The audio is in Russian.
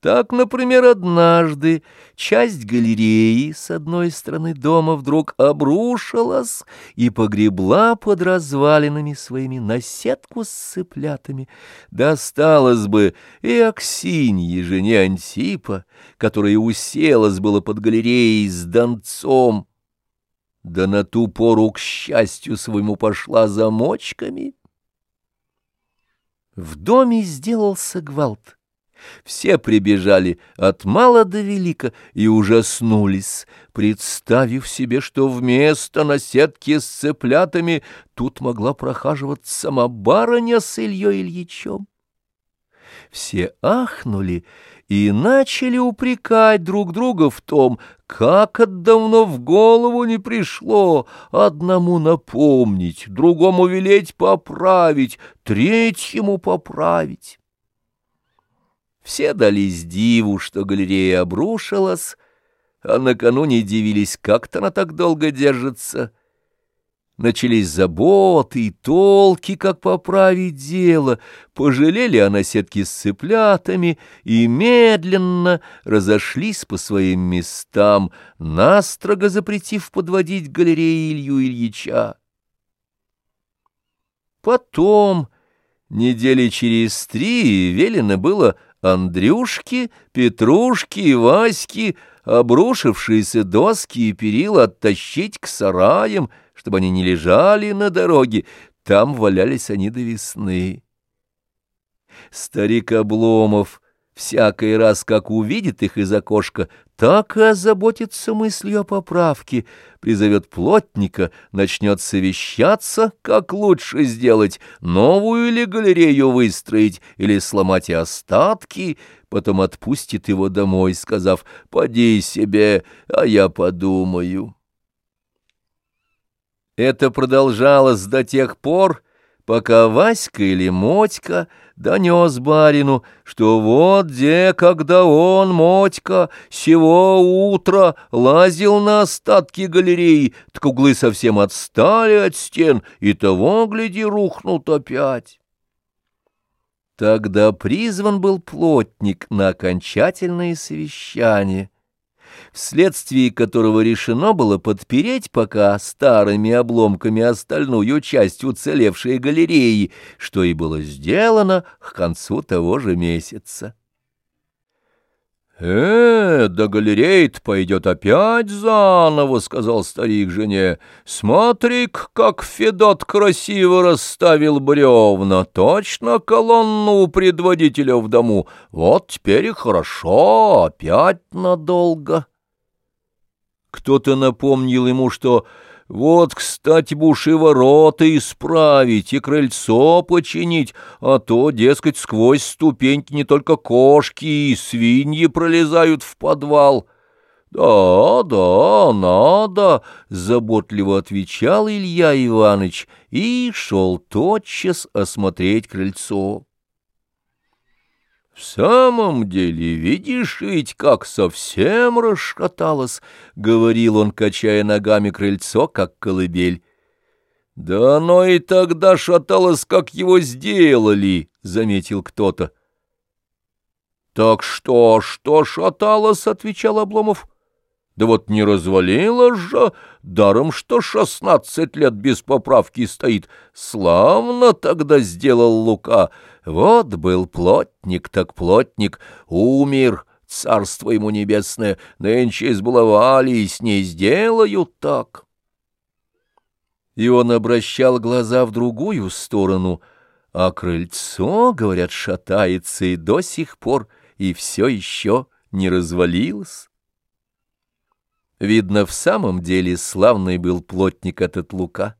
Так, например, однажды часть галереи с одной стороны дома вдруг обрушилась и погребла под развалинами своими наседку с цыплятами. Досталось бы и Аксинье, жене Антипа, которая уселась было под галереей с донцом, да на ту пору, к счастью своему, пошла замочками. В доме сделался гвалт. Все прибежали от мала до велика и ужаснулись, представив себе, что вместо наседки с цыплятами тут могла прохаживать сама барыня с Ильей Ильичем. Все ахнули и начали упрекать друг друга в том, как от давно в голову не пришло одному напомнить, другому велеть поправить, третьему поправить. Все дались диву, что галерея обрушилась, а накануне дивились, как-то она так долго держится. Начались заботы и толки, как поправить дело, пожалели о наседке с цыплятами и медленно разошлись по своим местам, настрого запретив подводить галереи Илью Ильича. Потом, недели через три, велено было Андрюшки, Петрушки и Васьки обрушившиеся доски и перила оттащить к сараям, чтобы они не лежали на дороге, там валялись они до весны. Старик Обломов всякий раз, как увидит их из окошка, так и озаботится мыслью о поправке, призовет плотника, начнет совещаться, как лучше сделать, новую или галерею выстроить, или сломать остатки, потом отпустит его домой, сказав «Поди себе, а я подумаю». Это продолжалось до тех пор, пока Васька или Мотька донес барину, что вот где, когда он, Мотька, сего утра лазил на остатки галереи, так углы совсем отстали от стен, и того, гляди, рухнут опять. Тогда призван был плотник на окончательное совещание — вследствие которого решено было подпереть пока старыми обломками остальную часть уцелевшей галереи, что и было сделано к концу того же месяца. «Э, да галерея пойдет опять заново», — сказал старик жене. смотри как Федот красиво расставил бревна, точно колонну у предводителя в дому. Вот теперь и хорошо, опять надолго». Кто-то напомнил ему, что вот, кстати, бы уж и ворота исправить, и крыльцо починить, а то, дескать, сквозь ступеньки не только кошки и свиньи пролезают в подвал. «Да, да, надо», — заботливо отвечал Илья Иванович и шел тотчас осмотреть крыльцо. «В самом деле, видишь ведь, как совсем расшаталось», — говорил он, качая ногами крыльцо, как колыбель. «Да оно и тогда шаталось, как его сделали», — заметил кто-то. «Так что, что шаталось?» — отвечал Обломов. «Да вот не развалилось же, даром что шестнадцать лет без поправки стоит. Славно тогда сделал Лука». Вот был плотник, так плотник, умер, царство ему небесное, нынче избаловались, не сделают так. И он обращал глаза в другую сторону, а крыльцо, говорят, шатается и до сих пор, и все еще не развалилось. Видно, в самом деле славный был плотник этот Лука.